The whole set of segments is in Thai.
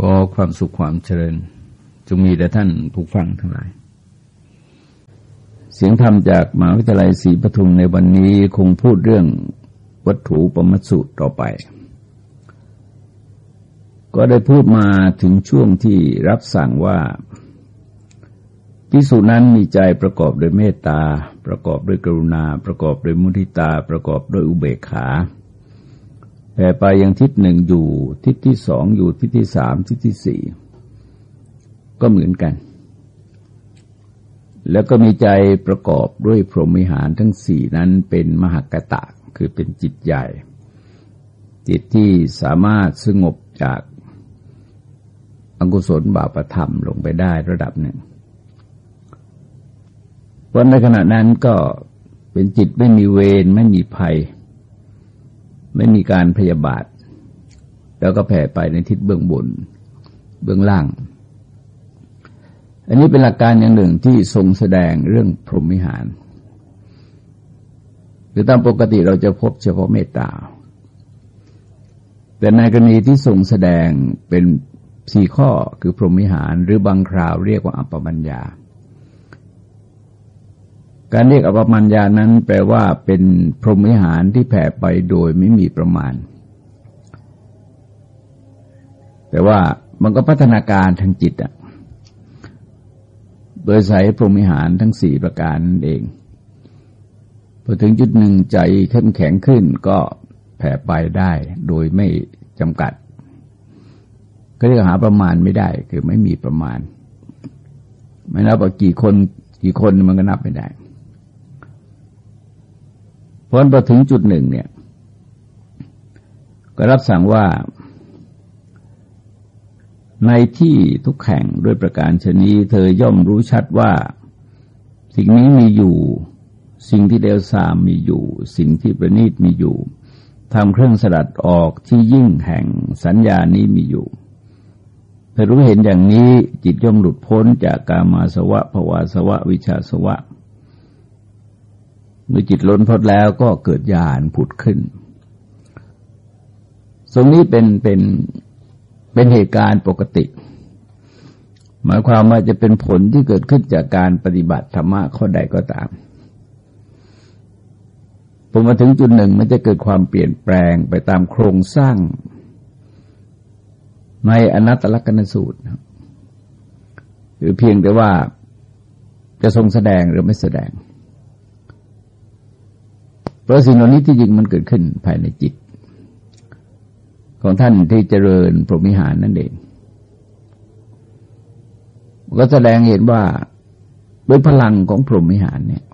ก็ความสุขความเจริญจงมีแด่ท่านผู้ฟังทั้งหลาย เสียงธรรมจากมหาวิทยาลัยศรีปทุมในวันนี้คงพูดเรื่องวัตถุปรมสุต่อไป ก็ได้พูดมาถึงช่วงที่รับสั่งว่าพิสูจนั้นมีใจประกอบด้วยเมตตา ประกอบด้วยกรุณา ประกอบด้วยมุทิตา ประกอบด้วยอุเบกขา แผ่ไปยังทิศหนึ่งอยู่ทิศที่สองอยู่ทิศที่สามทิศที่สี่ก็เหมือนกัน แล้วก็มีใจประกอบด้วยพรหมิหารทั้งสี่นั้นเป็นมหากตะคือเป็นจิตใหญ่ จิตที่สามารถสงบจากอกุศลบาปธรรมลงไปได้ระดับหนึ่งเพราะในขณะนั้นก็เป็นจิตไม่มีเวรไม่มีภัย ไม่มีการพยาบาท แล้วก็แผ่ไปในทิศเบื้องบน เบื้องล่าง อันนี้เป็นหลักการอย่างหนึ่งที่ทรงแสดงเรื่องพรหมิหารคือตามปกติเราจะพบเฉพาะเมตตา แต่ในกรณีที่ทรงแสดงเป็นสี่ข้อคือพรหมิหาร หรือบางคราวเรียกว่าอัปปมัญญา การเรียกอปมัญญานั้นแปลว่าเป็นพรหมิหารที่แผ่ไปโดยไม่มีประมาณ แต่ว่ามันก็พัฒนาการทางจิตอะโดยใส่พรหมิหารทั้งสี่ประการนั่นเอง พอถึงจุดหนึ่งใจเข้มแข็งขึ้นก็แผ่ไปได้โดยไม่จำกัด ก็เรียกหาประมาณไม่ได้คือไม่มีประมาณ ไม่นับว่ากี่คนกี่คนมันก็นับไม่ได้ พอพอถึงจุดหนึ่งเนี่ย ก็รับสั่งว่า ในที่ทุกแห่งด้วยประการชนีเธอย่อมรู้ชัดว่า สิ่งนี้มีอยู่ สิ่งที่เดวซามมีอยู่ สิ่งที่ประณีตมีอยู่ทำเครื่องสลัดออกที่ยิ่งแห่งสัญญานี้มีอยู่เธอรู้เห็นอย่างนี้จิตย่อมหลุดพ้นจากกามาสวะภวาสวะ วิชาสวะ เมื่อจิตล้นพ้นแล้วก็เกิดญาณผุดขึ้น ตรงนี้เป็นเป็นเป็นเหตุการณ์ปกติ หมายความว่าจะเป็นผลที่เกิดขึ้นจากการปฏิบัติธรรมะข้อใดก็ตามพอมาถึงจุดหนึ่งมันจะเกิดความเปลี่ยนแปลงไปตามโครงสร้าง ในอนัตตลกนสูตรหรือเพียงแต่ว่าจะทรงแสดงหรือไม่แสดง เพราะสิ่งเหล่านี้ที่จริงมันเกิดขึ้นภายในจิต ของท่านที่เจริญพรหมิหารนั่นเองก็แสดงเห็นว่าด้วยพลังของพรหมิหารเนี่ย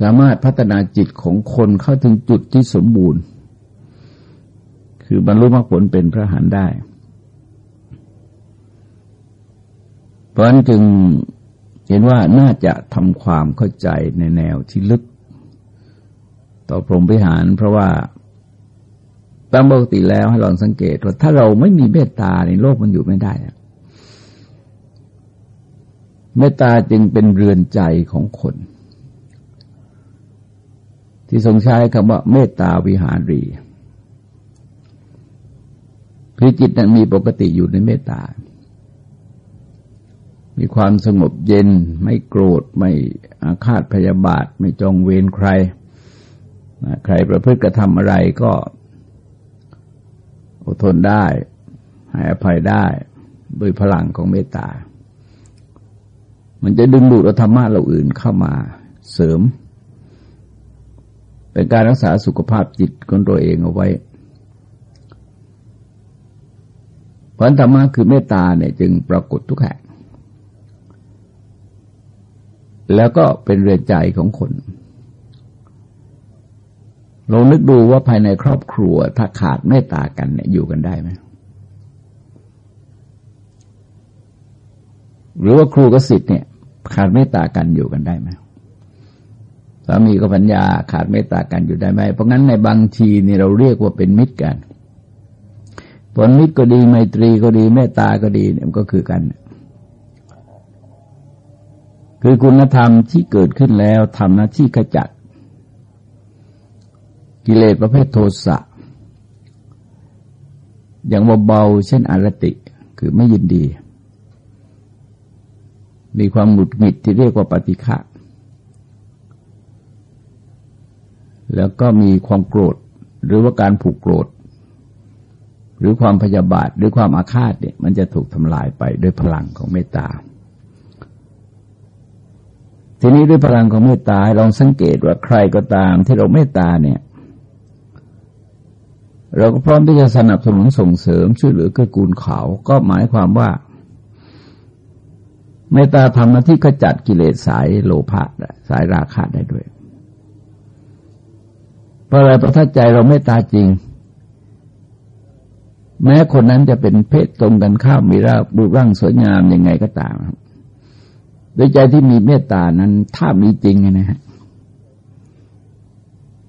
สามารถพัฒนาจิตของคนเข้าถึงจุดที่สมบูรณ์ คือบรรลุมรรคผลเป็นพระหันได้ เพราะนั้นจึง เห็นว่าน่าจะทำความเข้าใจในแนวที่ลึก ต่อพรหมวิหาร เพราะว่าตามปกติแล้วให้ลองสังเกตว่าถ้าเราไม่มีเมตตาในโลกมันอยู่ไม่ได้เมตตาจึงเป็นเรือนใจของคน ที่ทรงใช้คำว่า เมตตาวิหารีคือจิตนั้นมีปกติอยู่ในเมตตา มีความสงบเย็น ไม่โกรธ ไม่อาฆาตพยาบาท ไม่จองเวรใคร ใครประพฤติกระทำอะไรก็อดทนได้ให้อภัยได้โดยพลังของเมตตา มันจะดึงดูดธรรมะเราอื่นเข้ามาเสริม เป็นการรักษาสุขภาพจิตของตัวเองเอาไว้ผลธรรมะคือเมตตาเนี่ยจึงปรากฏทุกแห่ง แล้วก็เป็นเรือนใจของคนลองนึกดูว่าภายในครอบครัวถ้าขาดเมตตากันเนี่ยอยู่กันได้ไหมหรือว่าครูกับสิทธิ์เนี่ย ขาดเมตตากันอยู่กันได้ไหมสามีกับปัญญาขาดเมตตากันอยู่ได้ไหมเพราะงั้นในบางทีนี่เราเรียกว่าเป็นมิตรกันผลมิตรก็ดีไมตรีก็ดีเมตตาก็ดีเนี่ยมันก็คือกัน คือคุณธรรมที่เกิดขึ้นแล้วทำหน้าที่ขจัด กิเลสประเภทโทสะอย่างเบาๆเช่นอารติ คือไม่ยินดี มีความหงุดหงิดที่เรียกว่าปฏิฆะแล้วก็มีความโกรธหรือว่าการผูกโกรธ หรือความพยาบาทหรือความอาฆาตเนี่ยมันจะถูกทำลายไปด้วยพลังของเมตตา ทีนี้ด้วยพลังของเมตตาลองสังเกตว่าใครก็ตามที่เราเมตตาเนี่ย เราก็พร้อมที่จะสนับสนุนส่งเสริมช่วยเหลือเกื้อกูลเขาก็หมายความว่า เมตตาทำหน้าที่ขจัดกิเลสสายโลภะสายราคะได้ด้วยเพราะอะไรเพราะถ้าใจเราไม่ตาจริง แม้คนนั้นจะเป็นเพศตรงกันข้ามมีร่างรูปร่างสวยงามยังไงก็ตาม ด้วยใจที่มีเมตตานั้นถ้ามีจริงนะฮะ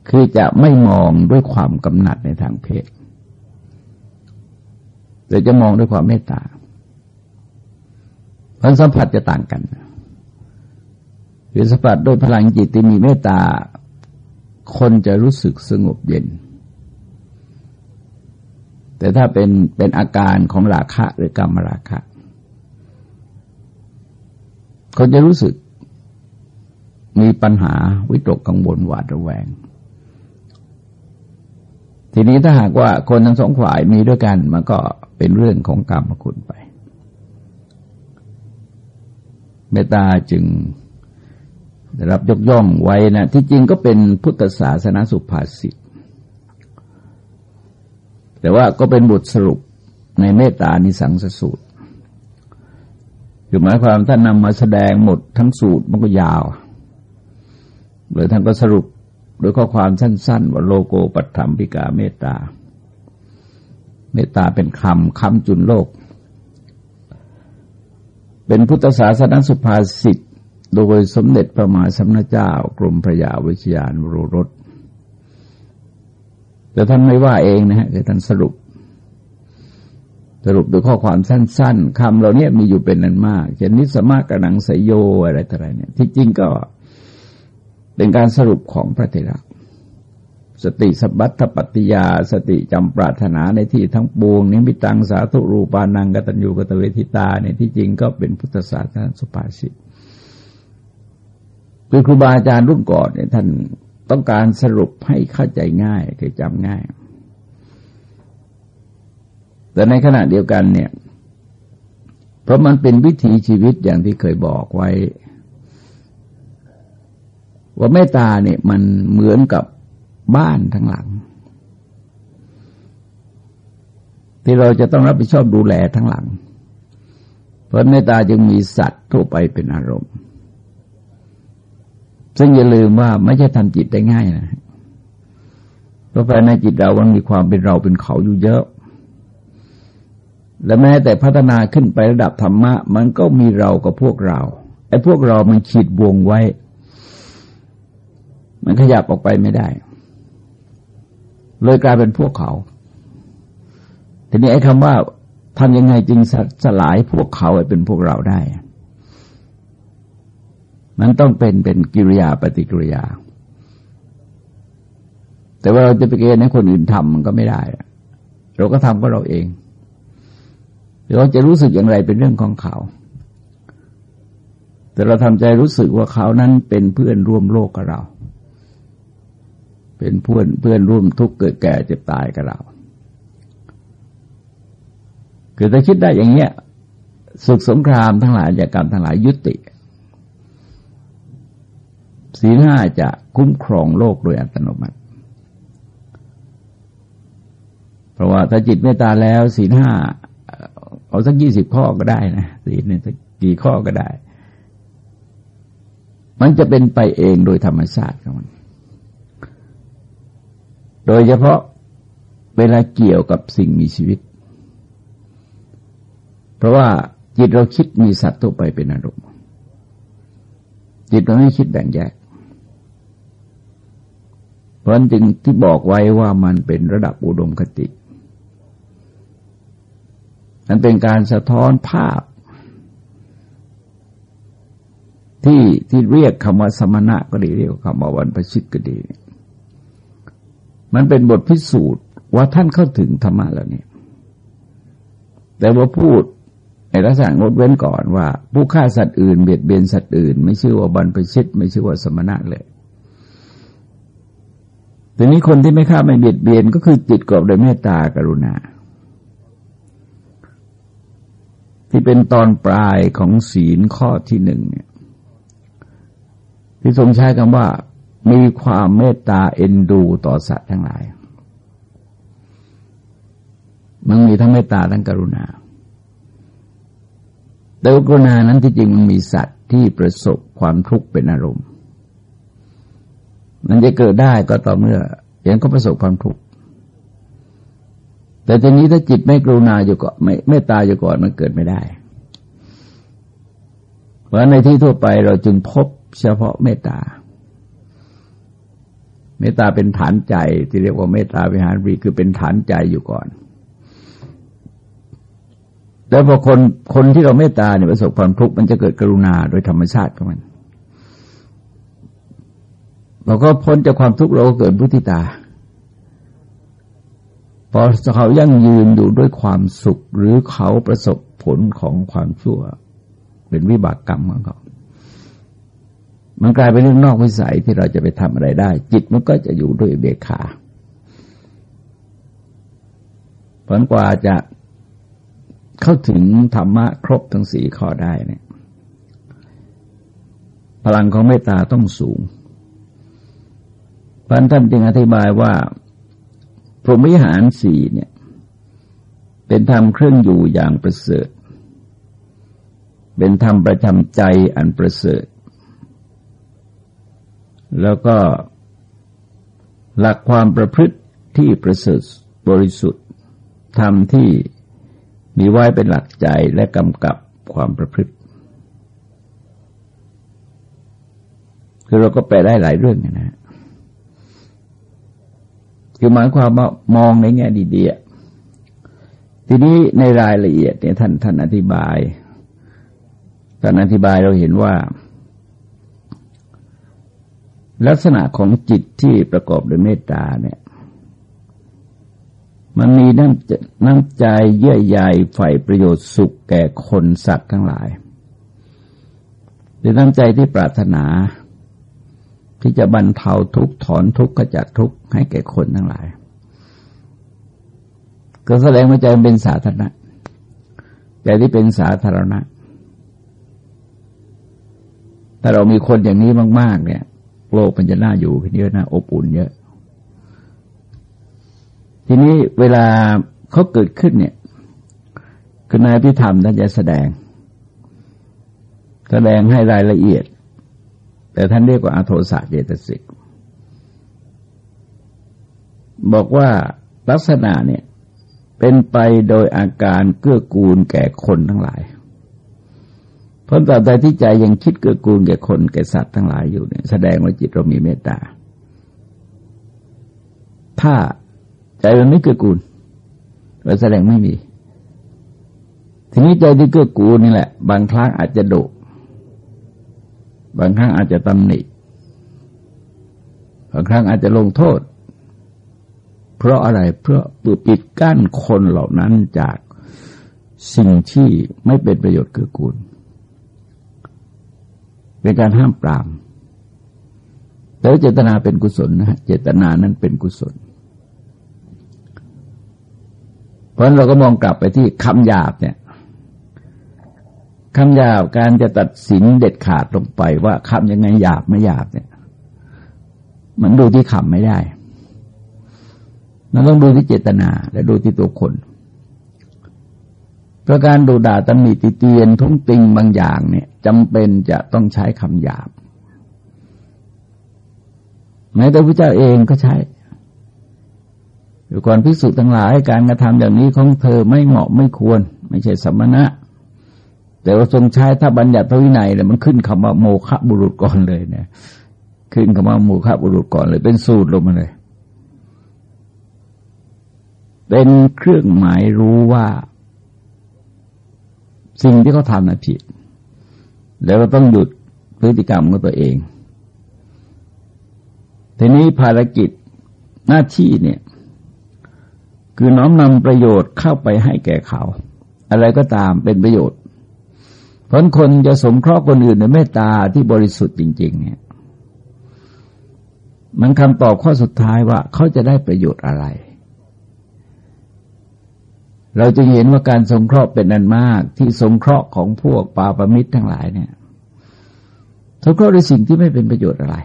คือจะไม่มองด้วยความกำหนัดในทางเพศ แต่จะมองด้วยความเมตตาพันสัมผัสจะต่างกันหรือสัมผัสด้วยพลังจิตที่มีเมตตา คนจะรู้สึกสงบเย็น แต่ถ้าเป็นเป็นอาการของราคะหรือกรรมราคะ คนจะรู้สึกมีปัญหาวิตกกังวลหวาดระแวง ทีนี้ถ้าหากว่าคนทั้งสองฝ่ายมีด้วยกัน มันก็เป็นเรื่องของกรรมคุณไปเมตตาจึงได้รับยกย่องไว้นะที่จริงก็เป็นพุทธศาสนาสุภาษิตแต่ว่าก็เป็นบทสรุปในเมตตานิสังสสูตร คือหมายความท่านนำมาแสดงหมดทั้งสูตรมันก็ยาวหรือท่านก็สรุปโดยข้อความสั้น ๆ ว่าโลโกปัตถมพิกาเมตตา เมตตาเป็นคำคำจุนโลก เป็นพุทธศาสนาสุภาษิตโดยสมเด็จพระมหาสมณเจ้ากรมพระยาวิชยานวโรรสแต่ท่านไม่ว่าเองนะฮะคือท่านสรุป สรุปโดยข้อความสั้น ๆคำเหล่านี้มีอยู่เป็นนันมากเช่นนิสมากระหนังสยโยอะไรต่ออะไรเนี่ย ที่จริงก็เป็นการสรุปของพระเถระสติสบัตถปัตติยา สติจำปรารถนาในที่ทั้งปวงนิมิตังสาธุรูปานังกตัญญูกตเวทิตาเนี่ยที่จริงก็เป็นพุทธศาสนาสุภาษิตคือครูบาอาจารย์รุ่นก่อนเนี่ยท่านต้องการสรุปให้เข้าใจง่ายคือจำง่าย แต่ในขณะเดียวกันเนี่ย เพราะมันเป็นวิถีชีวิตอย่างที่เคยบอกไว้ ว่าเมตตาเนี่ยมันเหมือนกับบ้านทั้งหลัง ที่เราจะต้องรับผิดชอบดูแลทั้งหลัง เพราะเมตตาจึงมีสัตว์ทั่วไปเป็นอารมณ์ ซึ่งอย่าลืมว่าไม่ใช่ทำจิตได้ง่ายนะเพราะภายในจิตเรามันมีความเป็นเราเป็นเขาอยู่เยอะ และแม้แต่พัฒนาขึ้นไประดับธรรมะ มันก็มีเรากับพวกเราไอ้พวกเรามันขีดวงไว้ มันขยับออกไปไม่ได้ เลยกลายเป็นพวกเขา ทีนี้ไอ้คำว่าทำยังไงจึงสลายพวกเขาให้เป็นพวกเราได้ มันต้องเป็นเป็นกิริยาปฏิกิริยา แต่ว่าเราจะไปเกณฑ์ให้คนอื่นทำมันก็ไม่ได้ เราก็ทำก็เราเอง เราจะรู้สึกอย่างไรเป็นเรื่องของเขา แต่เราทำใจรู้สึกว่าเขานั้นเป็นเพื่อนร่วมโลกกับเรา เป็นเพื่อนเพื่อนร่วมทุกข์เกิดแก่เจ็บตายกับเราคือถ้าคิดได้อย่างเงี้ยศึกสงครามทั้งหลายจากกรรมทั้งหลายยุติศีลห้าจะคุ้มครองโลกโดยอัตโนมัติ เพราะว่าถ้าจิตเมตตาแล้วศีลห้า เอาสักยี่สิบข้อก็ได้นะศีลเนี่ยสักกี่ข้อก็ได้ มันจะเป็นไปเองโดยธรรมชาติของมัน โดยเฉพาะเวลาเกี่ยวกับสิ่งมีชีวิต เพราะว่าจิตเราคิดมีสัตว์ทั่วไปเป็นอารมณ์จิตเราไม่คิดแบ่งแยก เพราะนั่นจึงที่บอกไว้ว่ามันเป็นระดับอุดมคติ มันเป็นการสะท้อนภาพ ที่ที่เรียกคำว่าสมณะก็ดีเรียกคำว่าวันประชิตก็ดี มันเป็นบทพิสูจน์ว่าท่านเข้าถึงธรรมะแล้วเนี่ยแต่ว่าพูดในลักษณะงดเว้นก่อนว่า ผู้ฆ่าสัตว์อื่นเบียดเบียนสัตว์อื่น ไม่ชื่อว่าบรรพชิต ไม่ชื่อว่าสมณะเลยทีนี้คนที่ไม่ฆ่าไม่เบียดเบียนก็คือจิตกรอบโดยเมตตากรุณา ที่เป็นตอนปลายของศีลข้อที่หนึ่งเนี่ยที่ทรงใช้คำว่า มีความเมตตาเอ็นดูต่อสัตว์ทั้งหลาย มันมีทั้งเมตตาทั้งกรุณา แต่กรุณานั้นที่จริงมันมีสัตว์ที่ประสบความทุกข์เป็นอารมณ์ มันจะเกิดได้ก็ต่อเมื่ออย่างก็ประสบความทุกข์ แต่ทีนี้ถ้าจิตไม่กรุณาอยู่ก่อนไม่เมตตาอยู่ก่อนมันเกิดไม่ได้ เพราะในที่ทั่วไปเราจึงพบเฉพาะเมตตา เมตตาเป็นฐานใจที่เรียกว่าเมตตาวิหารรีคือเป็นฐานใจอยู่ก่อน แล้วพอคนคนที่เราเมตตาเนี่ยประสบความทุกข์มันจะเกิดกรุณาโดยธรรมชาติของมันเราก็พ้นจากความทุกข์เราก็เกิดพุทธิตา พอเขายั่งยืนอยู่ด้วยความสุข หรือเขาประสบผลของความชั่ว เป็นวิบากกรรมของเขา มันกลายเป็นเรื่องนอกวิสัยที่เราจะไปทำอะไรได้ จิตมันก็จะอยู่ด้วยเบขาผลกว่าจะเข้าถึงธรรมะครบทั้งสี่ข้อได้เนี่ย พลังของเมตตาต้องสูงพันท่านจึงอธิบายว่า พรหมวิหารสี่เนี่ย เป็นธรรมเครื่องอยู่อย่างประเสริฐ เป็นธรรมประจำใจอันประเสริฐ แล้วก็หลักความประพฤติที่ประเสริฐบริสุทธิ์ทำที่มีไว้เป็นหลักใจและกำกับความประพฤติ คือเราก็แปลได้หลายเรื่องนะ คือหมายความว่ามองในแง่ดีๆทีนี้ในรายละเอียดเนี่ยท่านท่านอธิบายท่านอธิบายเราเห็นว่า ลักษณะของจิตที่ประกอบด้วยเมตตาเนี่ย มันมีน้ำน้ำใจเยื่อใยใฝ่ประโยชน์สุขแก่คนสัตว์ทั้งหลายหรือน้ำใจที่ปรารถนา ที่จะบรรเทาทุกข์ถอนทุกข์ขจัดทุกข์ให้แก่คนทั้งหลาย ก็แสดงว่าใจเป็นสาธารณะใจที่เป็นสาธารณะ ถ้าเรามีคนอย่างนี้มาก ๆ เนี่ย โลกมันจะน่าอยู่ขึ้นเยอะนะอบอุ่นเยอะ ทีนี้เวลาเขาเกิดขึ้นเนี่ยคือนายพิธรรมท่านจะแสดง แสดงให้รายละเอียด แต่ท่านเรียกว่าอาโทสะเจตสิก บอกว่าลักษณะเนี่ยเป็นไปโดยอาการเกื้อกูลแก่คนทั้งหลายเพราะตราบใดที่ใจยังคิดเกื้อกูลแก่คนแก่สัตว์ทั้งหลายอยู่เนี่ยแสดงว่าจิตเรามีเมตตา ถ้าใจมันไม่เกื้อกูลเราแสดงไม่มี ทีนี้ใจที่เกื้อกูลนี่แหละ บางครั้งอาจจะดุ บางครั้งอาจจะตำหนิ บางครั้งอาจจะลงโทษ เพราะอะไร เพื่อปิดกั้นคนเหล่านั้นจากสิ่งที่ไม่เป็นประโยชน์เกื้อกูล เป็นการห้ามปราม แต่เจตนาเป็นกุศลนะเจตนานั้นเป็นกุศล เพราะเราก็มองกลับไปที่คำหยาบเนี่ย คำหยาบการจะตัดสินเด็ดขาดลงไปว่าคำยังไงหยาบไม่หยาบเนี่ย มันดูที่คำไม่ได้ มันต้องดูที่เจตนา และดูที่ตัวคน ประการดูด่าตำหนิติเตียนทุ่งติงบางอย่างเนี่ยจำเป็นจะต้องใช้คำหยาบแม้แต่พระเจ้าเองก็ใช้อยู่ก่อนพิสูจน์ทั้งหลาย การกระทำอย่างนี้ของเธอไม่เหมาะไม่ควร ไม่ใช่สมณะ แต่ว่าทรงใช้ถ้าบัญญัติพระวินัยเนี่ยมันขึ้นคำว่าโมฆะบุรุษก่อนเลยเนี่ย ขึ้นคำว่าโมฆะบุรุษก่อนเลย เป็นสูตรลงมาเลย เป็นเครื่องหมายรู้ว่า สิ่งที่เขาทำน่ะผิด แล้วเราต้องหยุดพฤติกรรมของตัวเอง ทีนี้ภารกิจหน้าที่เนี่ย คือน้อมนำประโยชน์เข้าไปให้แก่เขา อะไรก็ตามเป็นประโยชน์ เพราะคนจะสงเคราะห์คนอื่นในเมตตาที่บริสุทธิ์จริง ๆ เนี่ย มันคำตอบข้อสุดท้ายว่าเขาจะได้ประโยชน์อะไร เราจะเห็นว่าการสงเคราะห์เป็นนันมากที่สงเคราะห์ของพวกปาปมิตรทั้งหลายเนี่ยสงเคราะห์ในสิ่งที่ไม่เป็นประโยชน์อะไร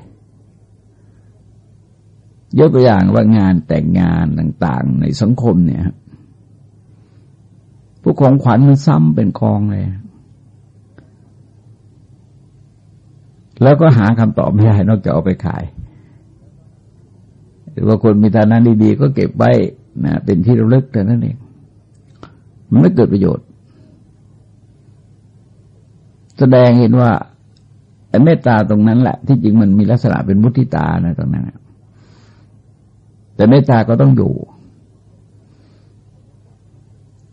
ยกตัวอย่างว่างานแต่งงานต่าง ๆ ในสังคมเนี่ยพวกของขวัญมันซ้ำเป็นกองเลย แล้วก็หาคำตอบไม่ได้นอกจากเอาไปขาย หรือว่าคนมีฐานะดีๆก็เก็บไว้นะเป็นที่ระลึกแต่นั้นเอง มันไม่เกิดประโยชน์ แสดงเห็นว่าเมตตาตรงนั้นแหละที่จริงมันมีลักษณะเป็นมุทิตานะตรงนั้นแต่เมตตาก็ต้องอยู่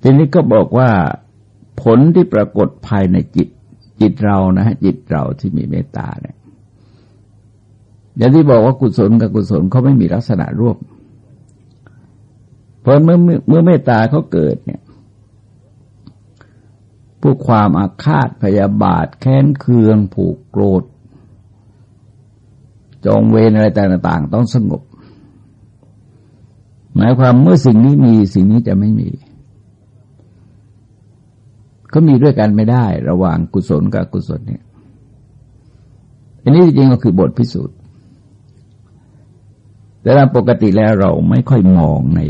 ทีนี้ก็บอกว่าผลที่ปรากฏภายในจิต จิตเรานะฮะจิตเราที่มีเมตตาเนี่ยอย่างที่บอกว่ากุศลกับกุศลเขาไม่มีลักษณะร่วม เพราะเมื่อเมื่อเมตตาเขาเกิดเนี่ยพวกความอาฆาตพยาบาทแค้นเคืองผูกโกรธ จองเวรอะไรต่างๆ ต้องสงบ หมายความเมื่อสิ่งนี้มีสิ่งนี้จะไม่มี ก็มีด้วยกันไม่ได้ ระหว่างกุศลกับกุศลเนี่ย อันนี้จริงๆก็คือบทพิสูจน์ แต่ตามปกติแล้วเราไม่ค่อยมองใน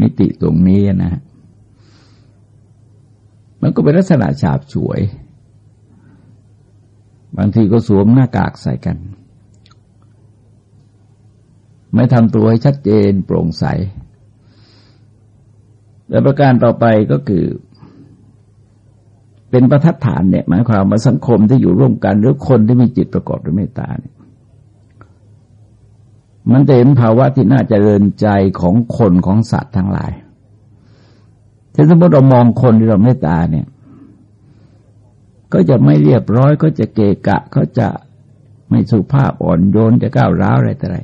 มิติตรงนี้นะ มันก็เป็นลักษณะฉาบฉวย บางทีก็สวมหน้ากากใส่กัน ไม่ทำตัวให้ชัดเจนโปร่งใส และประการต่อไปก็คือ เป็นประทัดฐานเนี่ยหมายความว่าสังคมที่อยู่ร่วมกันหรือคนที่มีจิตประกอบด้วยเมตตาเนี่ยมันจะเห็นภาวะที่น่าจเจริญใจของคนของสัตว์ทั้งหลายถ้าสมมติเรามองคนที่เราไม่ตาเนี่ย ก็จะไม่เรียบร้อย ก็จะเกะกะ ก็จะไม่สุภาพอ่อนโยนจะก้าวร้าวอะไรต่ออะไร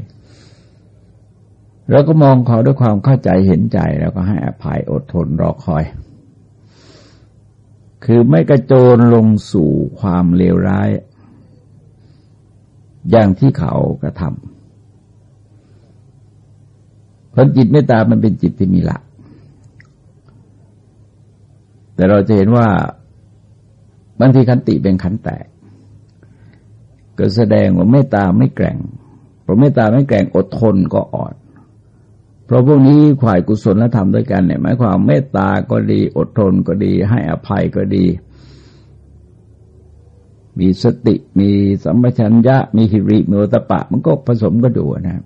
เราก็มองเขาด้วยความเข้าใจเห็นใจแล้วก็ให้อภัยอดทนรอคอย คือไม่กระโจนลงสู่ความเลวร้าย อย่างที่เขากระทำเพราะจิตเมตตามันเป็นจิตที่มีหลัก แต่เราจะเห็นว่าบางทีขันติเป็นขันแตก ก็แสดงว่าเมตตาไม่แกร่งเพราะเมตตาไม่แกร่งอดทนก็อ่อน เพราะพวกนี้ขวายกุศลและธรรมด้วยกันเนี่ยหมายความเมตตาก็ดี อดทนก็ดี ให้อภัยก็ดี มีสติมีสัมปชัญญะ มีหิริมีโอตปะ มันก็ผสมก็ดูนะ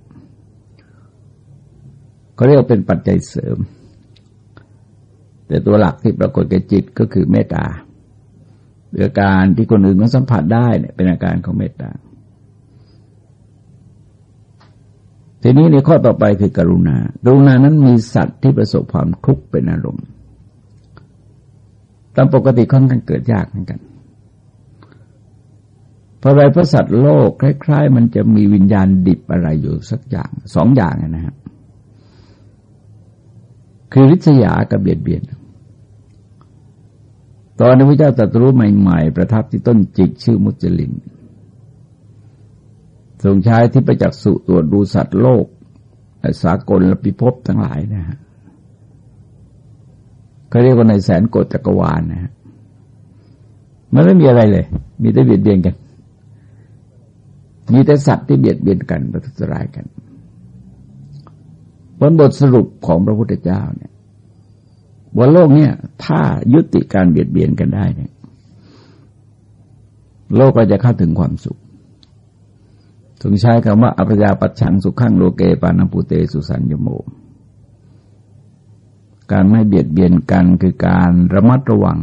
เขาเรียกเป็นปัจจัยเสริม แต่ตัวหลักที่ปรากฏแก่จิตก็คือเมตตาอาการที่คนอื่นก็สัมผัสได้เนี่ยเป็นอาการของเมตตา ทีนี้ในข้อต่อไปคือกรุณา กรุณานั้นมีสัตว์ที่ประสบความทุกข์เป็นอารมณ์ ตามปกติค่อนข้างเกิดยากเหมือนกัน เพราะอะไรพระสัตว์โลกคล้าย ๆ มันจะมีวิญญาณดิบอะไรอยู่สักอย่างสองอย่างนะครับคือริษยากับเบียดเบียน ตอนนี้พระเจ้าตรัสรู้ใหม่ ๆ ประทับที่ต้นจิกชื่อมุจลิน ทรงใช้ที่ประจักษ์สุตรวจดูสัตว์โลก สากลและพิภพทั้งหลายนะฮะเขาเรียกว่าในแสนกฎจักรวาลนะฮะมันไม่มีอะไรเลย มีแต่เบียดเบียนกัน มีแต่สัตว์ที่เบียดเบียนกันประทุษร้ายกันผลบทสรุปของพระพุทธเจ้าเนี่ยบนโลกเนี่ย ถ้ายุติการเบียดเบียนกันได้เนี่ย โลกก็จะเข้าถึงความสุข ถึงใช้คำว่าอภยาปัจฉังสุขังโลเกปานปุเตสุสัญญโม การไม่เบียดเบียนกันคือการระมัดระวัง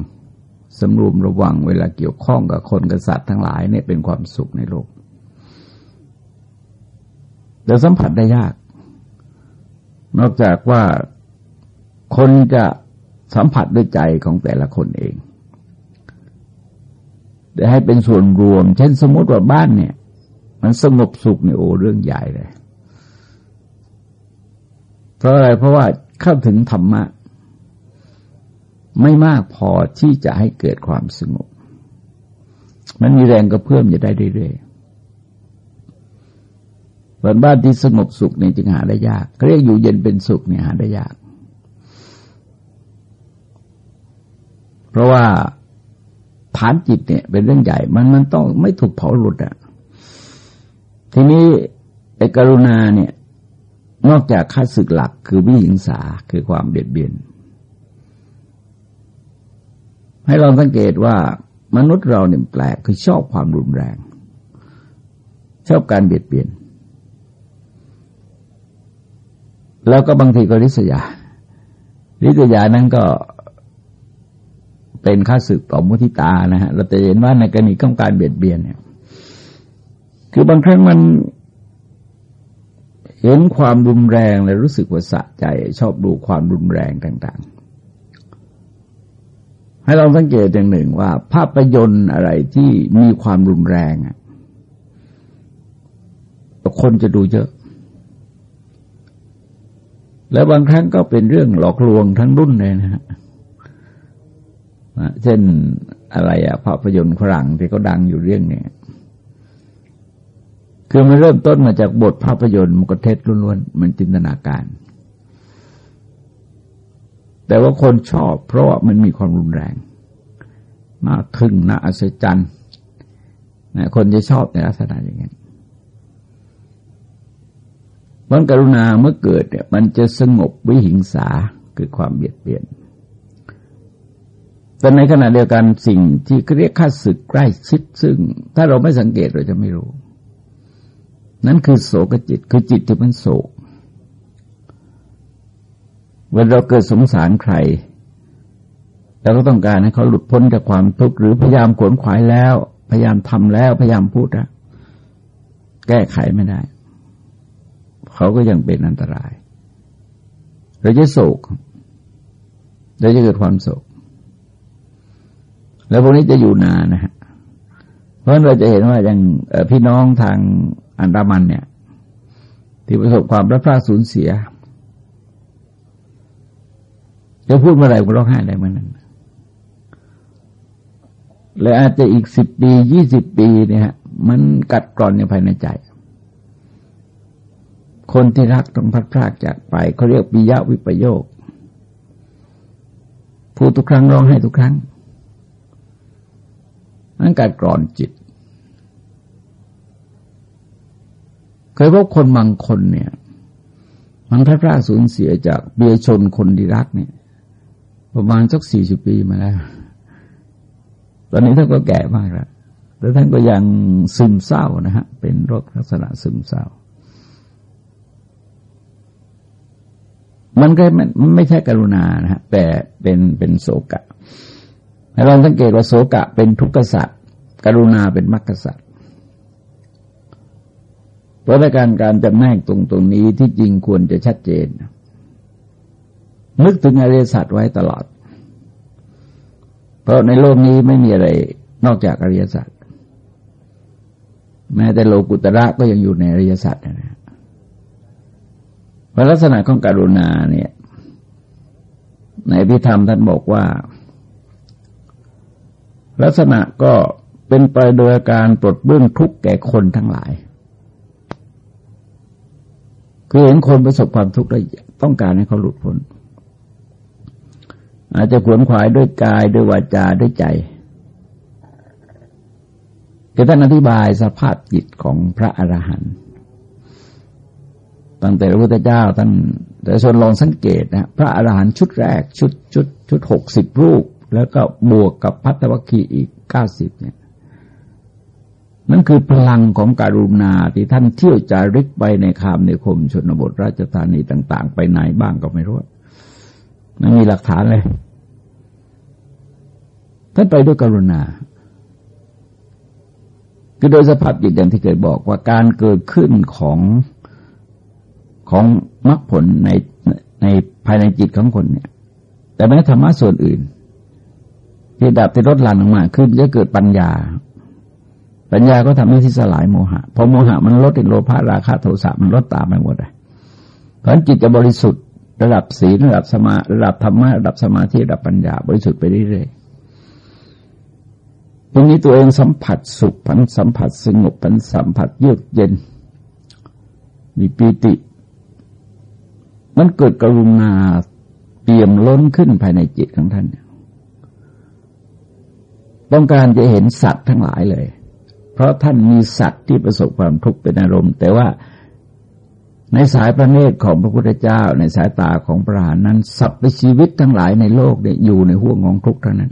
สำรวมระวังเวลาเกี่ยวข้องกับคนกับสัตว์ทั้งหลายเนี่ยเป็นความสุขในโลก แต่สัมผัสได้ยาก นอกจากว่าคนจะสัมผัสด้วยใจของแต่ละคนเอง แต่ให้เป็นส่วนรวม เช่นสมมติว่าบ้านเนี่ย มันสงบสุขเนี่ยโอ้เรื่องใหญ่เลย เพราะอะไรเพราะว่าเข้าถึงธรรมะ ไม่มากพอที่จะให้เกิดความสงบ มันมีแรงกระเพื่อมจะได้เรื่อยๆบ้านบ้านที่สงบสุขเนี่ยจึงหาได้ยากเขาเรียกอยู่เย็นเป็นสุขเนี่ยหาได้ยาก เพราะว่าฐานจิตเนี่ยเป็นเรื่องใหญ่ มันมันต้องไม่ถูกเผาหลุดอะ่ะ ทีนี้ไอ้กรุณาเนี่ย นอกจากค่าศึกหลักคือวิหิงสาคือความเบียดเบียน ให้เราสังเกตว่ามนุษย์เราเนี่ยแปลกคือชอบความรุนแรง ชอบการเบียดเบียน แล้วก็บางทีก็ริษยาริษยานั้นก็เป็นค่าศึกต่อมุทิตานะฮะเราจะเห็นว่าในกรณีของการเบียดเบียนเนี่ย คือบางครั้งมันเห็นความรุนแรงและรู้สึกว่าสะใจชอบดูความรุนแรงต่าง ๆ ให้เราสังเกตอย่างหนึ่งว่า ภาพยนตร์อะไรที่มีความรุนแรงคนจะดูเยอะ แล้วบางครั้งก็เป็นเรื่องหลอกลวงทั้งรุ่นเลยนะฮะเช่นอะไรอะภาพยนตร์ฝรั่งที่เขาดังอยู่เรื่องเนี้ย คือมันเริ่มต้นมาจากบทภาพยนตร์มันก็เท็จล้วนๆมันจินตนาการ แต่ว่าคนชอบ เพราะามันมีความรุนแรงน่าทึ่งน่าอัศจรรย์นะคนจะชอบในลักษณะอย่างนี้มันกรุณาเมื่อเกิดเนี่ยมันจะสงบวิหิงสาคือความเบียดเบียน แต่ในขณะเดียวกันสิ่งที่เรียกค่าศึกใกล้ชิดซึ่ง ถ้าเราไม่สังเกตเราจะไม่รู้ นั่นคือโศกจิตคือจิตที่มันโศก เวลาเราเกิดสงสารใครเราก็ต้องการให้เขาหลุดพ้นจากความทุกข์หรือพยายามขวนขวายแล้ว พยายามทำแล้วพยายามพูดแล้วแก้ไขไม่ได้ เขาก็ยังเป็นอันตราย เราจะโศกเราจะเกิดความโศก แล้วพวกนี้จะอยู่นานนะฮะเพราะเราจะเห็นว่าอย่างพี่น้องทาง อันดามันเนี่ย ที่ประสบความรักพลาดสูญเสียจะพูดเมื่อไหร่ก็ร้องไห้ได้เมื่อนั้น และอาจจะอีกสิบปียี่สิบปีเนี่ยมันกัดกร่อนในภายในใจ คนที่รักต้องพัดพลากจากไปเขาเรียกปิยะวิปโยคพูดทุกครั้งร้องไห้ทุกครั้งนั่นการกร่อนจิต เคยพบคนบางคนเนี่ย มันพลาดพลาดสูญเสียจากเบียชนคนที่รักเนี่ย ประมาณสักสี่สิบปีมาแล้ว ตอนนี้ท่านก็แก่มากแล้วแต่ท่านก็ยังซึมเศร้านะฮะ เป็นโรคลักษณะซึมเศร้า มันก็มันไม่ใช่กรุณานะฮะ แต่เป็นเป็นโศกะเราสังเกตว่าโสกะเป็นทุกขสัตว์กรุณาเป็นมรรคสัตว์ เพราะในการการจำแนกตรงตรงนี้ที่จริงควรจะชัดเจน นึกถึงอริยสัจไว้ตลอด เพราะในโลกนี้ไม่มีอะไรนอกจากอริยสัจแม้แต่โลกุตระก็ยังอยู่ในอริยสัจนะลักษณะของการุณาเนี่ย ในพิธรรมท่านบอกว่า ลักษณะก็เป็นไปโดยการปลดเบื้องทุกข์แก่คนทั้งหลาย คือเห็นคนประสบความทุกข์ได้ต้องการให้เขาหลุดพ้น อาจจะขวนขวายด้วยกายด้วยวาจาด้วยใจคือท่านอธิบายสภาพจิตของพระอรหันต์ตั้งแต่พระพุทธเจ้าท่านแต่ส่วนลองสังเกตนะพระอรหันต์ชุดแรกชุดชุดชุดหกสิบรูป แล้วก็บวกกับพัตตวัคคีอีกเก้าสิบเนี่ย นั่นคือพลังของการุณาที่ท่านเที่ยวจาริกไปในคามในคมชนบทราชธานีต่าง ๆ ไปไหนบ้างก็ไม่รู้มันมีหลักฐานเลยท่านไปด้วยกรุณาคือโดยสภาพจิตอย่างที่เคยบอกว่าการเกิดขึ้นของของมรรคผลในในภายในจิตของคนเนี่ย แต่แม้ธรรมะส่วนอื่น ที่ดับที่ลดหลั่นลงมาคือจะเกิดปัญญา ปัญญาก็ทำให้ที่สลายโมหะพอโมหะมันลดโลภะราคะโทสะมันลดตามไปหมดเลยเพราะจิตจะบริสุทธิ์ระดับศีลระดับสมาระดับธรรมะระดับสมาธิระดับปัญญา บริสุทธิ์ไปเรื่อยๆตรงนี้ตัวเองสัมผัสสุขผันสัมผัสสงบผันสัมผัสเยือกเย็นมีปีติ มันเกิดกรุณาเปี่ยมล้นขึ้นภายในจิตของท่าน ต้องการจะเห็นสัตว์ทั้งหลายเลย เพราะท่านมีสัตว์ที่ประสบความทุกข์เป็นอารมณ์ แต่ว่าในสายพระเนตรของพระพุทธเจ้า ในสายตาของพระหานั้นสัพพชีวิตทั้งหลายในโลกเนี่ยอยู่ในห่วงของทุกข์เท่านั้น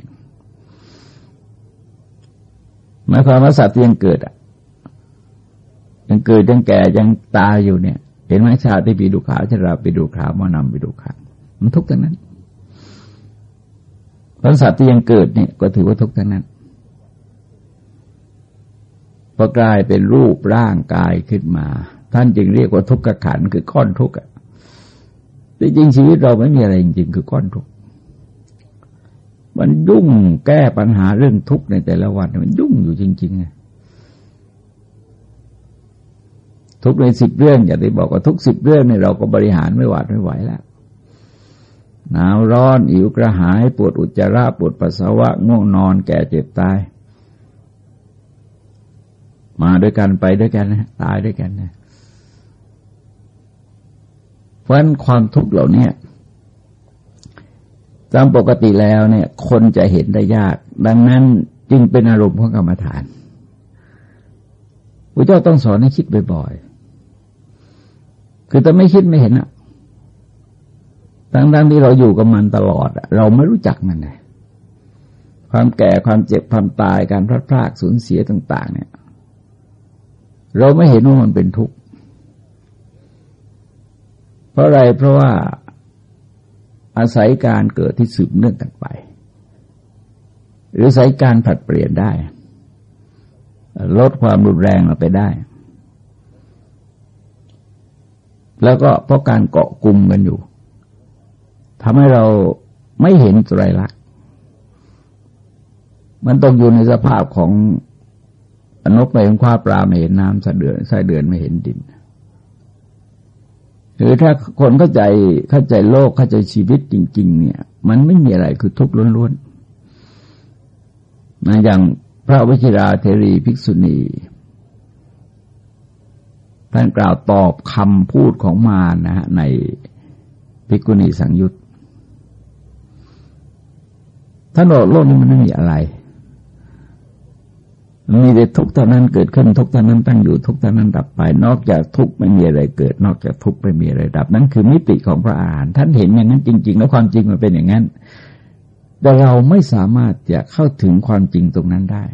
หมายความว่าสัตว์ยังเกิดอะยังเกิดยังแก่ยังตายอยู่เนี่ย เห็นไหมชาติปีดูขาวชราปีดูขาวมานำปีดูขาวมันทุกข์ทั้งนั้นเพราะสัตว์ที่ยังเกิดเนี่ยก็ถือว่าทุกข์ทั้งนั้น พอกลายเป็นรูปร่างกายขึ้นมา ท่านจึงเรียกว่าทุกขขันคือก้อนทุกข์แต่จริงชีวิตเราไม่มีอะไรจริงๆคือก้อนทุกข์มันยุ่งแก้ปัญหาเรื่องทุกข์ในแต่ละวันมันยุ่งอยู่จริงๆไงทุกในสิบเรื่องอย่าได้บอกว่าทุกสิบเรื่องเนี่ยเราก็บริหารไม่หวาดไม่ไหวแล้วหนาวร้อนอิวกระหายปวดอุจจาระปวดปัสสาวะง่วงนอนแก่เจ็บตาย มาด้วยกันไปด้วยกันนะตายด้วยกันนะราะฉะนั้นความทุกข์เหล่านี้ตามปกติแล้วเนี่ย คนจะเห็นได้ยาก ดังนั้นจึงเป็นอารมณ์ของกรรมฐานพระเจ้าต้องสอนให้คิดบ่อยๆ คือถ้าไม่คิดไม่เห็นอะทั้งๆที่เราอยู่กับมันตลอดเราไม่รู้จักมันเลยความแก่ความเจ็บความตายการพลาดพลาดสูญเสียต่าง ๆ เนี่ย เราไม่เห็นว่ามันเป็นทุกข์ เพราะอะไรเพราะว่าอาศัยการเกิดที่สืบเนื่องกันไป หรืออาศัยการผัดเปลี่ยนได้ ลดความรุนแรงเราไปได้ แล้วก็เพราะการเกาะกลุ่มกันอยู่ทำให้เราไม่เห็นไตรลักษณ์มันต้องอยู่ในสภาพของ นกไม่เห็นคว้าปลาไม่เห็นน้ำสะเดือนสายเดือนไม่เห็นดินคือถ้าคนเข้าใจเข้าใจโลกเข้าใจชีวิตจริง ๆ เนี่ย มันไม่มีอะไรคือทุกข์ล้วนๆนะอย่างพระวชิราเทรีภิกษุณีท่านกล่าวตอบคำพูดของมารนะฮะในภิกษุณีสังยุตท่านบอกโลกนี้มันไม่มีอะไร มีแต่ทุกข์เท่านั้นเกิดขึ้นทุกข์เท่านั้นตั้งอยู่ทุกข์เท่านั้นดับไป นอกจากทุกข์ไม่มีอะไรเกิด นอกจากทุกข์ไม่มีอะไรดับ นั่นคือมิติของพระอาหารท่านเห็นอย่างนั้นจริง ๆ แล้วความจริงมันเป็นอย่างนั้น แต่เราไม่สามารถจะเข้าถึงความจริงตรงนั้นได้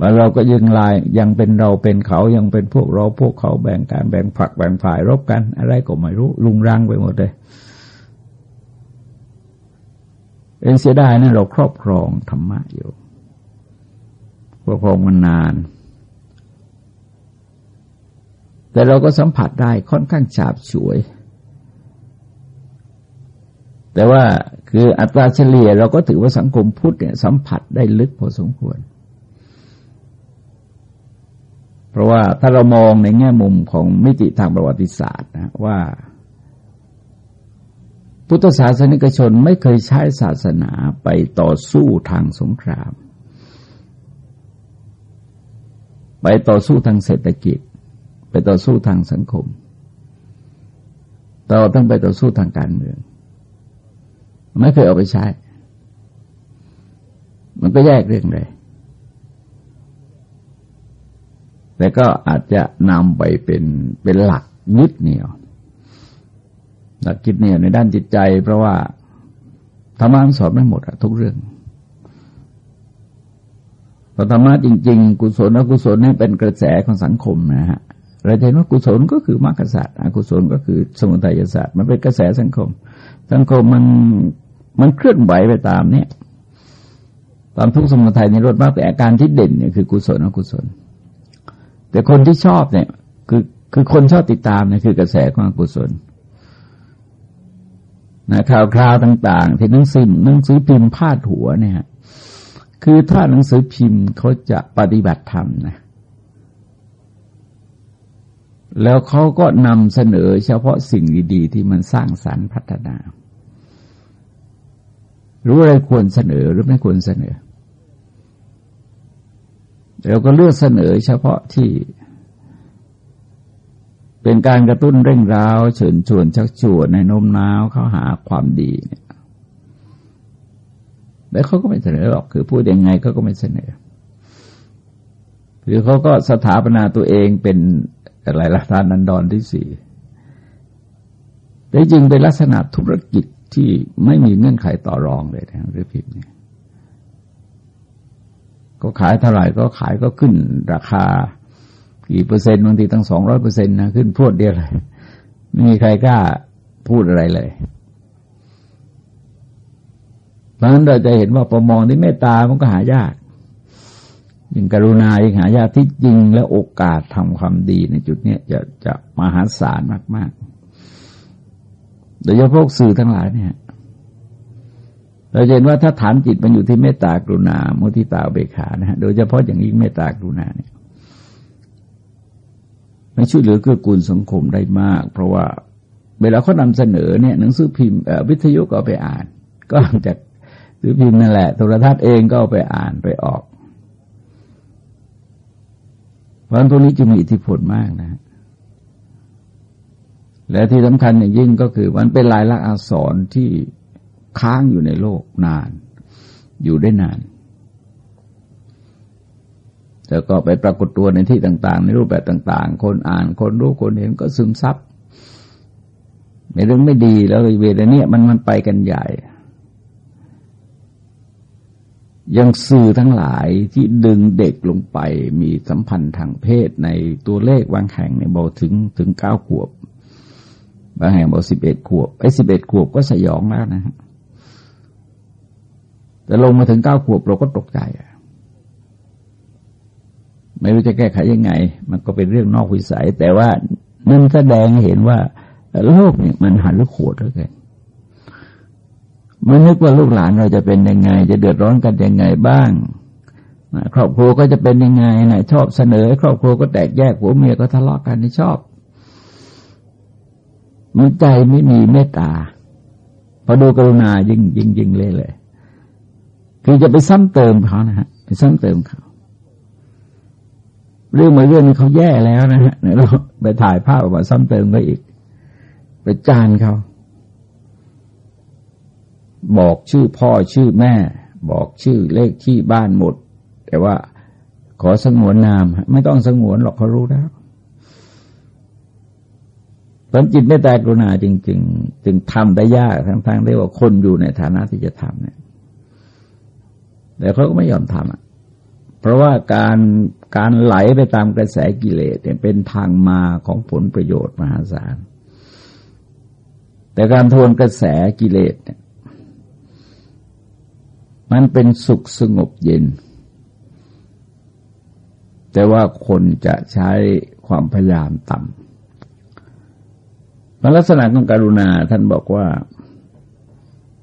ว่าเราก็ยังลายยังเป็นเราเป็นเขายังเป็นพวกเราพวกเขาแบ่งการแบ่งฝักแบ่งฝ่ายรบกัน อะไรก็ไม่รู้ลุงรังไปหมดเลยเองเสียดายนะเราครอบครองธรรมะอยู่ ปกคองมันนาน แต่เราก็สัมผัสได้ค่อนข้างฉาบฉวย แต่ว่าคืออัตราเฉลี่ยเราก็ถือว่าสังคมพุทธเนี่ยสัมผัสได้ลึกพอสมควร เพราะว่าถ้าเรามองในแง่มุมของมิติทางประวัติศาสตร์นะว่าพุทธศาสนิกชนไม่เคยใช้ศาสนาไปต่อสู้ทางสงคราม ไปต่อสู้ทางเศรษฐกิจ ไปต่อสู้ทางสังคม เราต้องไปต่อสู้ทางการเมือง ไม่เคยเอาไปใช้ มันก็แยกเรื่องเลย แต่ก็อาจจะนำไปเป็นเป็นหลักยึดเหนี่ยว หลักคิดเหนี่ยวในด้านจิตใจ เพราะว่าธรรมะสอนไม่หมดทุกเรื่อง พระธรรมะจริง ๆ กุศลอกุศลนี่เป็นกระแสของสังคมนะฮะเราเห็นว่ากุศลก็คือมรรคศาสตร์อกุศลก็คือสมุทัยศาสตร์มันเป็นกระแสสังคม สังคมมันมันเคลื่อนไหวไปตามเนี้ยตามทุกสมุทัยในรถมากแต่อาการที่เด่นเนี่ยคือกุศลอกุศล แต่คนที่ชอบเนี่ยคือคือคนชอบติดตามเนี่ยคือกระแสของอกุศลนะข่าวคราวต่าง ๆ ที่หนังสือหนังสือพิมพ์พาดหัวเนี่ย คือถ้าหนังสือพิมพ์เขาจะปฏิบัติธรรมนะ แล้วเขาก็นำเสนอเฉพาะสิ่งดีๆ ที่มันสร้างสรรค์พัฒนา รู้อะไรควรเสนอหรือไม่ควรเสนอเราก็เลือกเสนอเฉพาะที่ เป็นการกระตุ้นเร่งร้าวเชิญชวนชักชวนในโน้มน้าวเขาหาความดีเนี่ย แล้วเขาก็ไม่เสนอหรอกคือพูดยังไงเขาก็ไม่เสนอหรือเขาก็สถาปนาตัวเองเป็นอะไรละทานนันดรที่สี่แต่จริงเป็นลักษณะธุรกิจที่ไม่มีเงื่อนไขต่อรองเลยนะเรืองพิมพ์เนี่ยก็ขายเท่าไหร่ก็ขายก็ขึ้นราคา กี่เปอร์เซ็นต์บางทีตั้งสองร้อยเปอร์เซ็นต์นะขึ้นพรวดเดียวเลย ไม่มีใครกล้าพูดอะไรเลย เพราะฉะนั้นเราจะเห็นว่าประมองที่เมตตามันก็หายากยิ่งกรุณายิ่งหายากที่จริงและโอกาสทำความดีในจุดนี้จะจะมหาศาลมากๆ โดยเฉพาะสื่อทั้งหลายเนี่ยเราเห็นว่าถ้าฐานจิตมันอยู่ที่เมตตากรุณามุทิตาเบขานะฮะโดยเฉพาะอย่างยิ่งเมตตากรุณาเนี่ยมันช่วยเหลือเกื้อกูลสังคมได้มาก เพราะว่าเวลาเขานำเสนอเนี่ยหนังสือพิมพ์วิทยุก็ไปอ่าน ก็จาก สือพิมพ์นั่นแหละโทรทัศน์เองก็ไปอ่านไปออก เพราะงั้นตรงนี้จะมีอิทธิพลมากนะ และที่สำคัญอย่างยิ่งก็คือมันเป็นลายลักษณ์อักษรที่ค้างอยู่ในโลกนาน อยู่ได้นานแล้วก็ไปปรากฏตัวในที่ต่างๆ ในรูปแบบต่าง ๆ คนอ่านคนรู้คนเห็นก็ซึมซับในเรื่องไม่ดีแล้วเวลาเนี้ยมันมันไปกันใหญ่ ยังสื่อทั้งหลายที่ดึงเด็กลงไปมีสัมพันธ์ทางเพศในตัวเลขวางแข่งในบอกถึงถึงเก้าขวบ บางแห่งบอกสิบเอ็ดขวบไอ้สิบเอ็ดขวบก็สยองแล้วนะฮะแต่ลงมาถึงเก้าขวบเราก็ตกใจ ไม่รู้จะแก้ไขยังไง มันก็เป็นเรื่องนอกวิสัย แต่ว่ามันแสดงเห็นว่าโลกเนี่ยมันหันลูกโขดแล้วกัน มันนึกว่าลูกหลานเราจะเป็นยังไง จะเดือดร้อนกันยังไงบ้างครอบครัวก็จะเป็นยังไงนะชอบเสนอ ครอบครัวก็แตกแยกผัวเมียก็ทะเลาะกันนี่ชอบ มันใจไม่มีเมตตาพอดูกรุณายิ่งยิ่งยิ่งเลยเลย คือจะไปซ้ำเติมเขานะฮะไปซ้ำเติมเขาเรื่องมาเรื่องนี้เขาแย่แล้วนะฮะเราไปถ่ายภาพออกมาซ้ำเติมก็อีก ไปจานเขา บอกชื่อพ่อชื่อแม่ บอกชื่อเลขที่บ้านหมด แต่ว่าขอสงวนนาม ไม่ต้องสงวนหรอกเขารู้แล้วผลจิตไม่แต่กรุณาจริง ๆ จึงทำได้ยากทั้งๆได้ว่าคนอยู่ในฐานะที่จะทำเนี่ยแต่เขาก็ไม่ยอมทำอะ เพราะว่าการการไหลไปตามกระแสกิเลสเนี่ยเป็นทางมาของผลประโยชน์มหาศาล แต่การทวนกระแสกิเลสเนี่ย มันเป็นสุขสงบเย็น แต่ว่าคนจะใช้ความพยายามต่ำลักษณะของการุณาท่านบอกว่า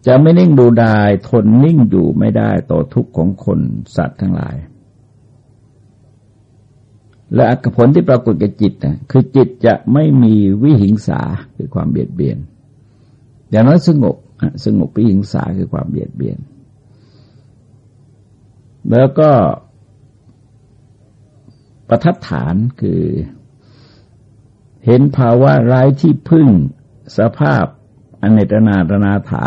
จะไม่นิ่งดูดายทนนิ่งอยู่ไม่ได้ต่อทุกข์ของคนสัตว์ทั้งหลาย และอักผลที่ปรากฏกับจิตนะคือจิตจะไม่มีวิหิงสาคือความเบียดเบียน อย่างนั้นสงบสงบวิหิงสาคือความเบียดเบียน แล้วก็ประทัดฐานคือ เห็นภาวะร้ายที่พึ่งสภาพอเนตนาตนาถา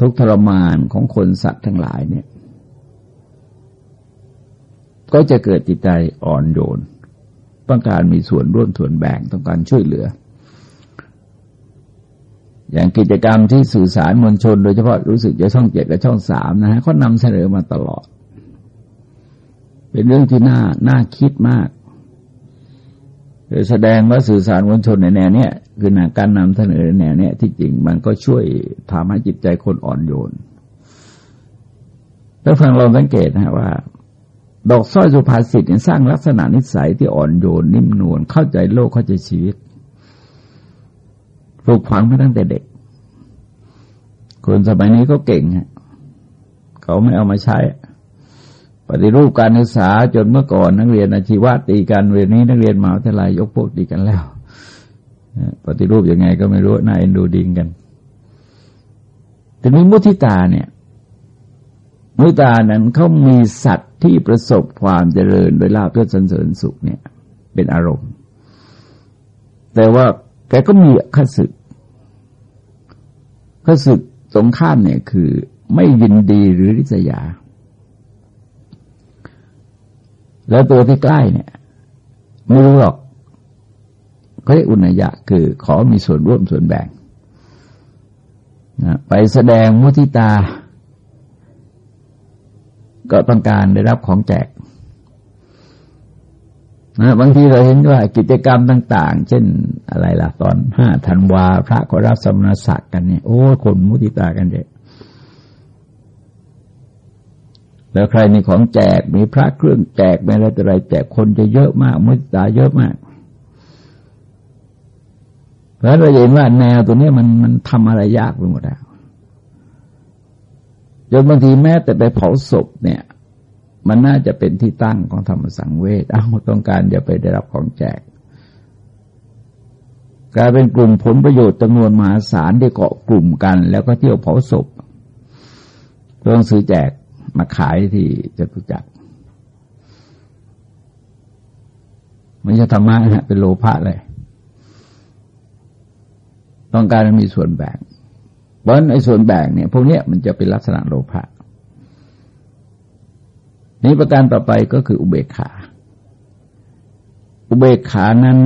ทุกทรมานของคนสัตว์ทั้งหลายเนี่ย ก็จะเกิดจิตใจอ่อนโยน ต้องการมีส่วนร่วมส่วนแบ่งต้องการช่วยเหลือ อย่างกิจกรรมที่สื่อสารมวลชน โดยเฉพาะรู้สึกจะช่องเจ็ดกับช่องสามนะฮะเขานำเสนอมาตลอด เป็นเรื่องที่น่าน่าคิดมากแสดงว่าสื่อสารมวลชนในแนวเนี้ยคือหนการนำเสนอแนวเนี้ยที่จริงมันก็ช่วยทำให้จิตใจคนอ่อนโยนแล้วฟังเราสังเกตนะว่า ดอกสร้อยสุภาษิตสร้างลักษณะนิสัยที่อ่อนโยนนิ่มนวลเข้าใจโลกเข้าใจชีวิต ปลูกฝังมาตั้งแต่เด็ก คนสมัยนี้ก็เก่งฮะเขาไม่เอามาใช้ ปฏิรูปการศึกษาจนเมื่อก่อนนักเรียนอาชีวะตีกันเวลนี้นักเรียนมหาวิทยาลัยยกพวกตีกันแล้วปฏิรูปยังไงก็ไม่รู้น่าเอ็นดูดิงกันแต่นี้มุทิตาเนี่ย มุทิตานั้นเขามีสัตว์ที่ประสบความเจริญโดยลาภยศสันเสริญสุขเนี่ย เป็นอารมณ์ แต่ว่า แกก็มีข้าศึกข้าศึกตรงข้ามเนี่ยคือไม่ยินดีหรือริษยา แล้วตัวที่ใกล้เนี่ย ไม่รู้หรอกเขาเรียกอุณยะ คือขอมีส่วนร่วมส่วนแบ่งนะไปแสดงมุทิตา ก็ต้องการได้รับของแจก นะบางทีเราเห็นว่ากิจกรรมต่าง ๆ เช่นอะไรล่ะ ตอนห้าธันวาพระก็รับสมณศักดิ์กันเนี่ยโอ้คนมุทิตากันเยอะแล้วใครมีของแจกมีพระเครื่องแจกมีอะไรต่ออะไรแจกคนจะเยอะมากมุทิตาเยอะมากเพราะเราเห็นว่าแนวตัวนี้มันมันทำอะไรยากไปหมดแล้วจนบางทีแม้แต่ไปเผาศพเนี่ย มันน่าจะเป็นที่ตั้งของธรรมสังเวชอ้าต้องการจะไปได้รับของแจกกลายเป็นกลุ่มผลประโยชน์จำนวนมหาศาลได้เกาะกลุ่มกัน แล้วก็เที่ยวเผาศพเรื่องซื้อแจกมาขายที่จตุจักรไม่ใช่ธรรมะฮะเป็นโลภะเลย ต้องการมีส่วนแบ่งเพราะในส่วนแบ่งเนี่ย พวกนี้มันจะเป็นลักษณะโลภะ นี้ประการต่อไปก็คืออุเบกขา อุเบกขานั้น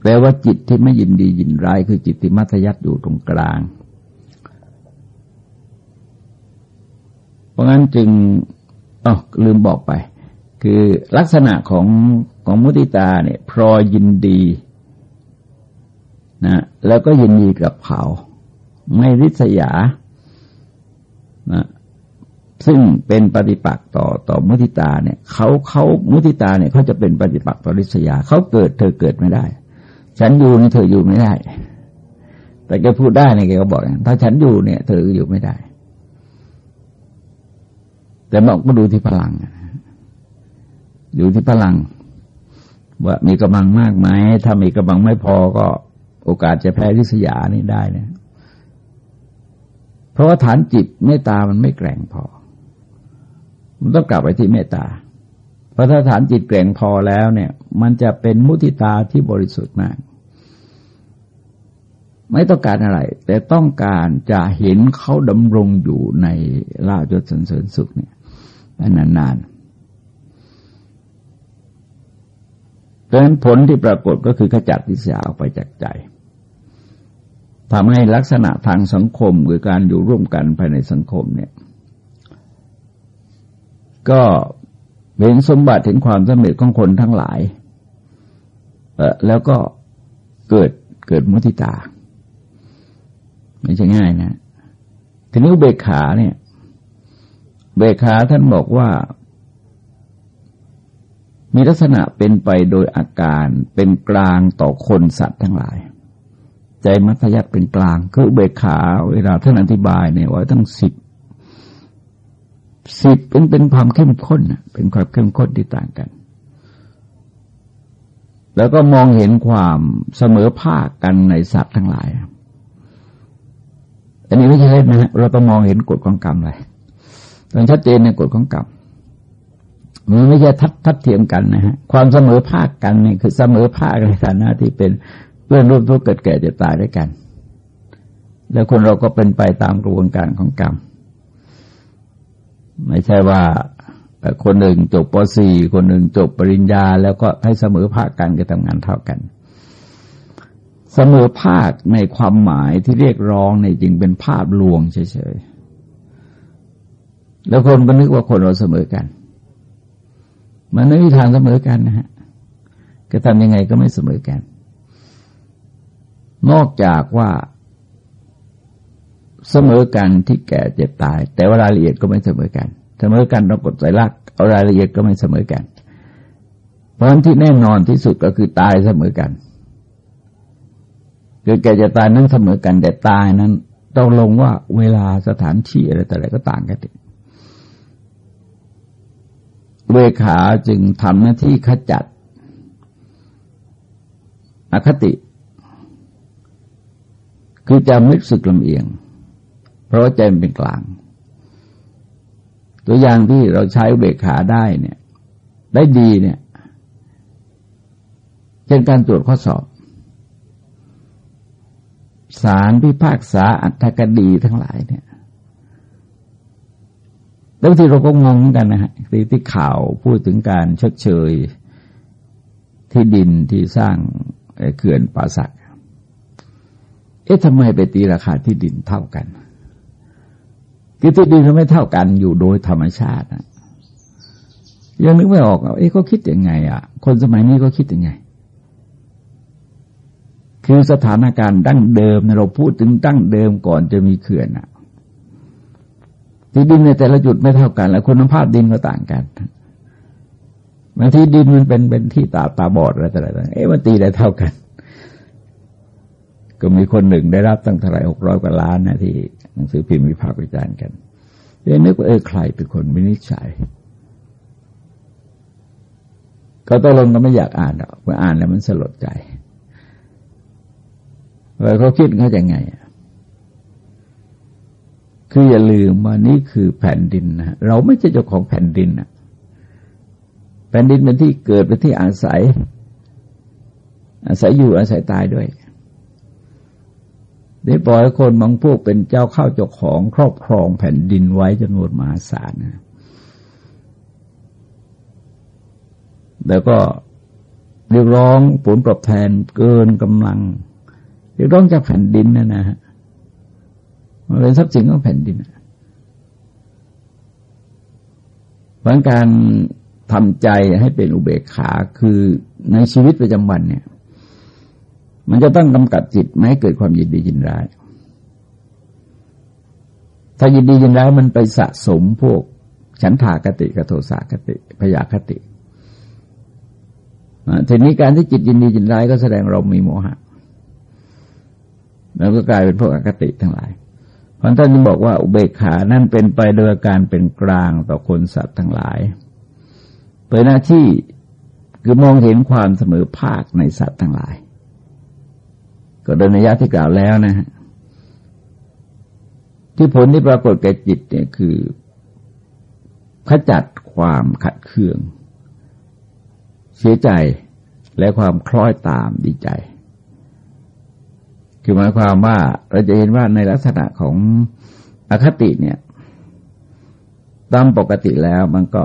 แปลว่าจิตที่ไม่ยินดียินร้าย คือจิตที่มัธยัติอยู่ตรงกลาง เพราะงั้นจึงอ๋อลืมบอกไป คือลักษณะของของมุติตาเนี่ยพรอยินดีนะแล้วก็ยินดีกับเขา ไม่ริษยานะ ซึ่งเป็นปฏิปักษ์ต่อต่อมุทิตาเนี่ยเขาเขามุทิตาเนี่ยเขาจะเป็นปฏิปักษ์ต่อริษยาเขาเกิดเธอเกิดไม่ได้ ฉันอยู่นี่เธออยู่ไม่ได้ แต่แกพูดได้เนี่ยแกก็บอกถ้าฉันอยู่เนี่ย เธออยู่ไม่ได้ แต่บอกมาดูที่พลังอยู่ที่พลัง ว่ามีกำลังมากไหมถ้ามีกำลังไม่พอก็โอกาสจะแพ้ริษยานี่ได้นะเพราะว่าฐานจิตเมตตามันไม่แกร่งพอ มันต้องกลับไปที่เมตตาเพราะถ้าฐานจิตแกร่งพอแล้วเนี่ย มันจะเป็นมุติตาที่บริสุทธิ์มาก ไม่ต้องการอะไร แต่ต้องการจะเห็นเขาดำรงอยู่ในลาจดสันเสริญสุขเนี่ยนานๆดังนั้นผลที่ปรากฏก็คือขจัดทิษยาออกไปจากใจทำให้ลักษณะทางสังคมหรือการอยู่ร่วมกันภายในสังคมเนี่ย ก็เป็นสมบัติถึงความสำเร็จของคนทั้งหลายแล้วก็เกิดเกิดมุทิตา ไม่ใช่ง่ายนะทีนี้เบกขาเนี่ยเบกขาท่านบอกว่า มีลักษณะเป็นไปโดยอาการเป็นกลางต่อคนสัตว์ทั้งหลาย ใจมัธยัติเป็นกลาง คือเบกขา เวลาท่านอธิบายเนี่ยว่าทั้งสิบ สิบเป็นเป็นความเข้มข้นเป็นความเข้มข้นที่ต่างกัน แล้วก็มองเห็นความเสมอภาคกันในสัตว์ทั้งหลาย อันนี้ไม่ใช่เล่นนะเราต้องมองเห็นกฎของกรรมเลยต้องชัดเจนในกฎของกรรมมันไม่ใช่ทัดทัดเทียมกันนะฮะความเสมอภาคกันนี่คือเสมอภาคในฐานะที่เป็นเพื่อนร่วมทุกข์เกิดแก่เจะตายด้วยกัน แล้วคนเราก็เป็นไปตามกระบวนการของกรรม ไม่ใช่ว่าคนหนึ่งจบป .4 คนหนึ่งจบปริญญา แล้วก็ให้เสมอภาคกันจะทำงานเท่ากันเสมอภาคในความหมายที่เรียกร้องในจริงเป็นภาพลวงเฉยๆ แล้วคนก็นึกว่าคนเราเสมอกัน มันไม่มีทางเสมอกันนะฮะจะทำยังไงก็ไม่เสมอกัน นอกจากว่า เสมอกันที่แก่เจ็บตาย แต่ว่ารายละเอียดก็ไม่เสมอกัน เสมอกันเรากดใจรักเอารายละเอียดก็ไม่เสมอกัน เพราะนั้นที่แน่นอนที่สุดก็คือตายเสมอกันคือแก่จะตายนั้นเสมอกันแต่ตายนั้น ต้องลงว่าเวลาสถานที่อะไรแต่อะไรก็ต่างกันเวขาจึงทำหน้าที่ขจัด อคติ คือจะไม่สึกลำเอียง เพราะใจมันเป็นกลาง ตัวอย่างที่เราใช้เบกขาได้เนี่ย ได้ดีเนี่ยเช่นการตรวจข้อสอบสารพิพากษาอัตกดีทั้งหลายเนี่ยแล้วทีเราก็งงเหมือนกันนะฮะที่ที่ข่าวพูดถึงการชดเชย ที่ดินที่สร้างเขื่อนป่าสัก เอ๊ะทำไมไปตีราคาที่ดินเท่ากัน คือที่ดินมันไม่เท่ากันอยู่โดยธรรมชาตินะยังนึกไม่ออกเอ๊ะเขาคิดยังไง อะ คนสมัยนี้ก็คิดยังไง คือสถานการณ์ดั้งเดิมเราพูดถึงดั้งเดิมก่อนจะมีเขื่อนอะที่ดินในแต่ละจุดไม่เท่ากัน แล้วคุณภาพดินก็ต่างกันบางทีดินมันเป็นเป็นที่ตาตาบอดอะไรต่างๆเอ๊ะมันตีได้เท่ากัน ก็มีคนหนึ่งได้รับตั้งเท่าไรหกร้อยกว่าล้านนะที่ หนังสือพิมพ์วิพากษ์วิจารณ์กันเอ๊ะนึกว่าเออใครเป็นคนวินิจฉัย ก็ตกลงก็ไม่อยากอ่านหรอกเมื่ออ่านแล้วมันสลดใจว่าเขาคิดเขาจะไงคืออย่าลืมว่านี่คือแผ่นดินนะเราไม่ใช่เจ้าของแผ่นดินนะแผ่นดินเป็นที่เกิดเป็นที่อาศัย อาศัยอยู่อาศัยตายด้วย ได้ปล่อยคนบางพวกเป็นเจ้าเข้าเจ้าของครอบครองแผ่นดินไว้จำนวนมหาศาลนะแล้วก็เรียกร้องผลตอบแทนเกินกำลัง เรียกร้องจากแผ่นดินนะนะฮะมันเป็นทรัพย์สินของแผ่นดินเพราะการทำใจให้เป็นอุเบกขาคือในชีวิตประจำวันเนี่ย มันจะต้องกำกับจิตไม่ให้เกิดความยินดียินร้าย ถ้ายินดียินร้ายมันไปสะสมพวกฉันทากติกโทสากติพยาคติทีนี้การที่จิตยินดียินร้ายก็แสดงเรามีโมหะ แล้วก็กลายเป็นพวกอคติทั้งหลายพราะท่านบอกว่าอุเบกขานั่นเป็นไปโดยการเป็นกลางต่อคนสัตว์ทั้งหลาย เป็นหน้าที่คือมองเห็นความเสมอภาคในสัตว์ทั้งหลาย ก็โดยนัยที่กล่าวแล้วนะฮะที่ผลที่ปรากฏแก่จิตเนี่ยคือขจัดความขัดเคือง เสียใจและความคล้อยตามดีใจ คือหมายความว่าเราจะเห็นว่าในลักษณะของอคติเนี่ยตามปกติแล้วมันก็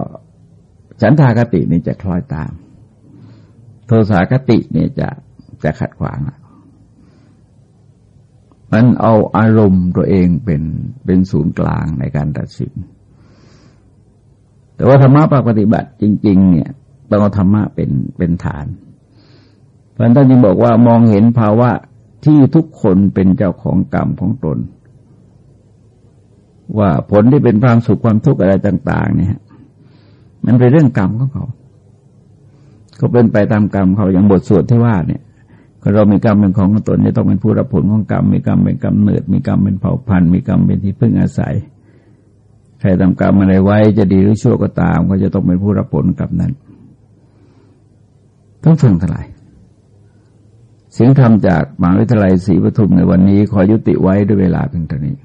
ฉันทากตินี่จะคล้อยตาม โทสาคติเนี่ยจะจะขัดขวาง มันเอาอารมณ์ตัวเองเป็นเป็นศูนย์กลางในการตัดสิน แต่ว่าธรรมะปฏิบัติจริง ๆ เนี่ยต้องเอาธรรมะเป็นเป็นฐานพระท่านจึงบอกว่ามองเห็นภาวะที่ทุกคนเป็นเจ้าของกรรมของตน ว่าผลที่เป็นความสุขความทุกข์อะไรต่าง ๆ เนี่ย มันเป็นเรื่องกรรมของเขาเขาเป็นไปตามกรรมเขาอย่างบทสวดที่ว่าเนี่ย เรามีกรรมเป็นของตนจะต้องเป็นผู้รับผลของกรรม มีกรรมเป็นกรรมเนิด มีกรรมเป็นเผ่าพันธุ์ มีกรรมเป็นที่พึ่งอาศัย ใครทำกรรมอะไรไว้จะดีหรือชั่วก็ตาม ก็จะต้องเป็นผู้รับผลกับนั้น ต้องฟังทั้งหลายเสียงธรรมจากมหาวิทยาลัยศรีปทุมในวันนี้ ขอยุติไว้ด้วยเวลาเพียงเท่านี้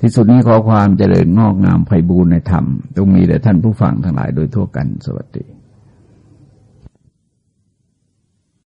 ที่สุดนี้ขอความเจริญงอกงามไพบูรณ์ในธรรมตรงมีแด่ท่านผู้ฟังทั้งหลายโดยทั่วกันสวัสดี